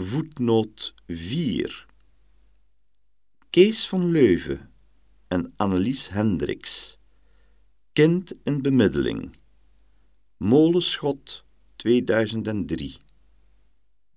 Voetnoot 4 Kees van Leuven en Annelies Hendricks. Kind in bemiddeling. Molenschot 2003